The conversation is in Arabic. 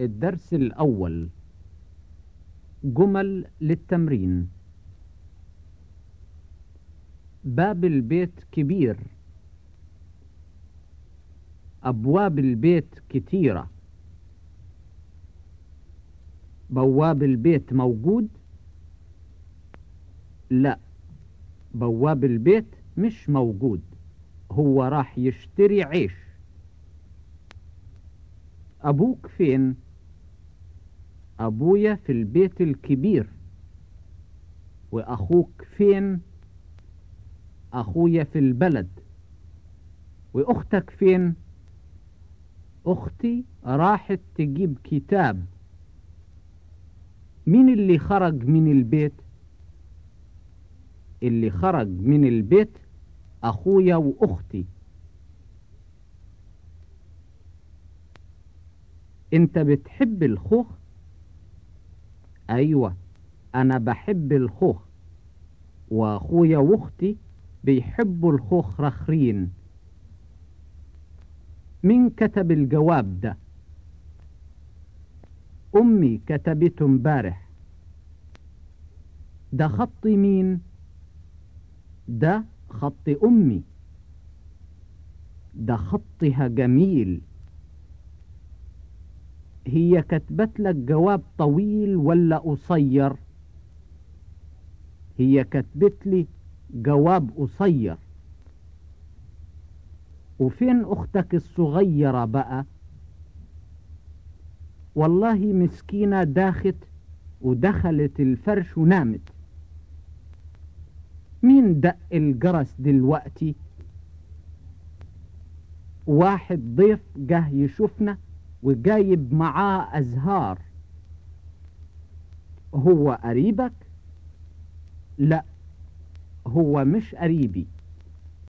الدرس الأول. جمل للتمرين. باب البيت كبير. أبواب البيت كتيرة. بواب البيت موجود؟ لا. بواب البيت مش موجود. هو راح يشتري عيش. أبوك فين؟ أبويا في البيت الكبير وأخوك فين؟ أخويا في البلد وأختك فين؟ أختي راحت تجيب كتاب مين اللي خرج من البيت؟ اللي خرج من البيت أخويا وأختي انت بتحب الخوخ؟ أيوه أنا بحب الخوخ. واخويا واختي بيحبوا الخوخ رخرين. مين كتب الجواب ده؟ أمي كتبته امبارح. ده خط مين؟ ده خط أمي. ده خطها جميل. هي كتبت لك جواب طويل ولا قصير؟ هي كتبت لي جواب قصير. وفين أختك الصغيرة بقى؟ والله مسكينة داخت ودخلت الفرش ونامت. مين دق الجرس دلوقتي؟ واحد ضيف جه يشوفنا وجايب معاه أزهار هو قريبك؟ لا هو مش قريبي